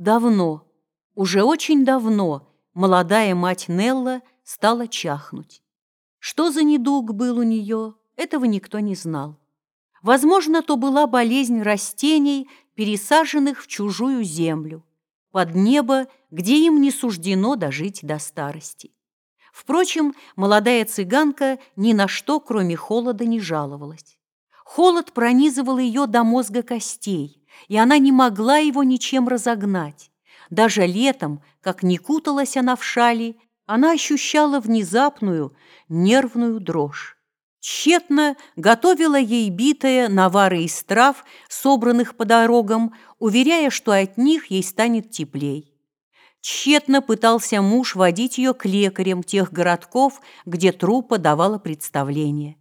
Давно, уже очень давно молодая мать Нелла стала чахнуть. Что за недуг был у нее, этого никто не знал. Возможно, то была болезнь растений, пересаженных в чужую землю, под небо, где им не суждено дожить до старости. Впрочем, молодая цыганка ни на что, кроме холода, не жаловалась. Холод пронизывал ее до мозга костей, и она не могла его ничем разогнать. Даже летом, как не куталась она в шали, она ощущала внезапную нервную дрожь. Тщетно готовила ей битая навары из трав, собранных по дорогам, уверяя, что от них ей станет теплей. Тщетно пытался муж водить ее к лекарям тех городков, где трупа давала представление.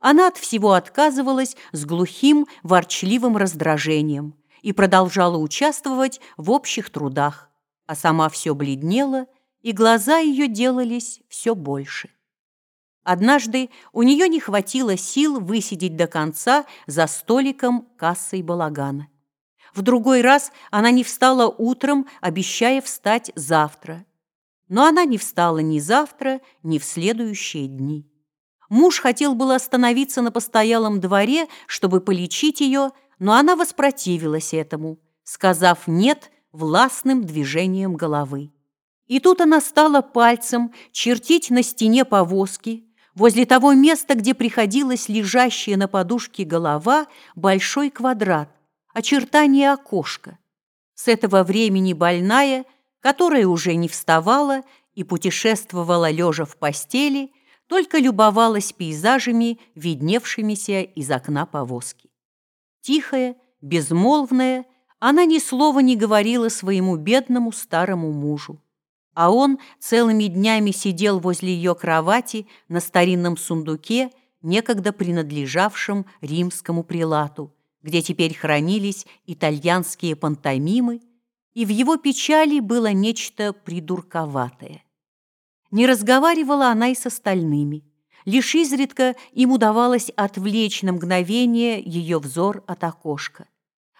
Она от всего отказывалась с глухим, ворчливым раздражением и продолжала участвовать в общих трудах, а сама все бледнела, и глаза ее делались все больше. Однажды у нее не хватило сил высидеть до конца за столиком кассой балагана. В другой раз она не встала утром, обещая встать завтра. Но она не встала ни завтра, ни в следующие дни. Муж хотел было остановиться на постоялом дворе, чтобы полечить ее, но она воспротивилась этому, сказав «нет» властным движением головы. И тут она стала пальцем чертить на стене повозки, возле того места, где приходилась лежащая на подушке голова, большой квадрат, очертание окошка. С этого времени больная, которая уже не вставала и путешествовала лежа в постели, только любовалась пейзажами, видневшимися из окна повозки. Тихая, безмолвная, она ни слова не говорила своему бедному старому мужу. А он целыми днями сидел возле ее кровати на старинном сундуке, некогда принадлежавшем римскому прилату, где теперь хранились итальянские пантомимы, и в его печали было нечто придурковатое. Не разговаривала она и с остальными. Лишь изредка им удавалось отвлечь на мгновение ее взор от окошка.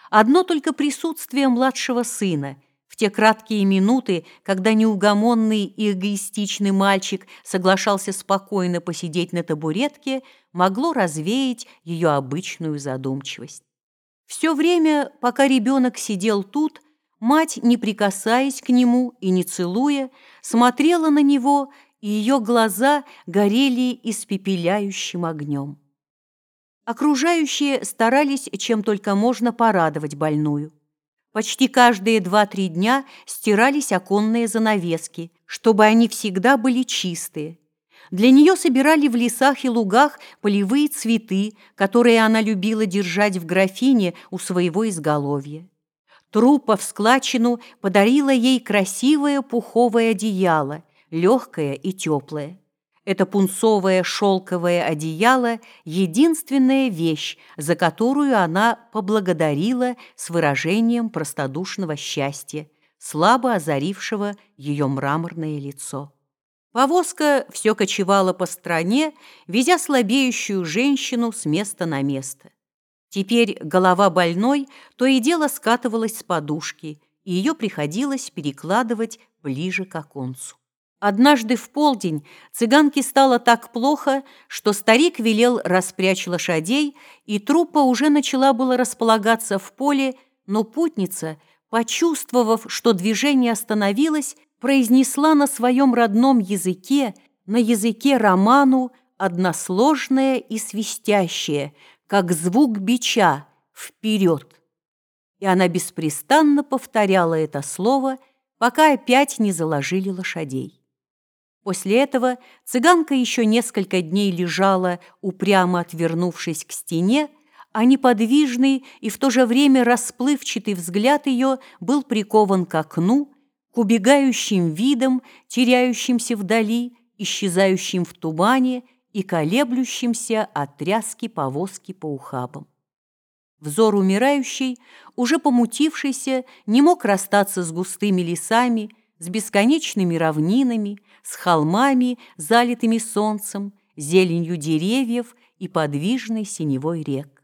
Одно только присутствие младшего сына в те краткие минуты, когда неугомонный и эгоистичный мальчик соглашался спокойно посидеть на табуретке, могло развеять ее обычную задумчивость. Все время, пока ребенок сидел тут, Мать, не прикасаясь к нему и не целуя, смотрела на него, и ее глаза горели испепеляющим огнем. Окружающие старались чем только можно порадовать больную. Почти каждые два-три дня стирались оконные занавески, чтобы они всегда были чистые. Для нее собирали в лесах и лугах полевые цветы, которые она любила держать в графине у своего изголовья. Трупа в складчину подарила ей красивое пуховое одеяло, легкое и теплое. Это пунцовое шелковое одеяло – единственная вещь, за которую она поблагодарила с выражением простодушного счастья, слабо озарившего ее мраморное лицо. Повозка все кочевала по стране, везя слабеющую женщину с места на место. Теперь голова больной то и дело скатывалась с подушки, и ее приходилось перекладывать ближе к оконцу. Однажды в полдень цыганке стало так плохо, что старик велел распрячь лошадей, и труппа уже начала было располагаться в поле, но путница, почувствовав, что движение остановилось, произнесла на своем родном языке, на языке роману, односложное и свистящее – как звук бича «вперед». И она беспрестанно повторяла это слово, пока опять не заложили лошадей. После этого цыганка еще несколько дней лежала, упрямо отвернувшись к стене, а неподвижный и в то же время расплывчатый взгляд ее был прикован к окну, к убегающим видам, теряющимся вдали, исчезающим в тумане и колеблющимся от тряски повозки по ухабам. Взор умирающий, уже помутившийся, не мог расстаться с густыми лесами, с бесконечными равнинами, с холмами, залитыми солнцем, зеленью деревьев и подвижной синевой рек.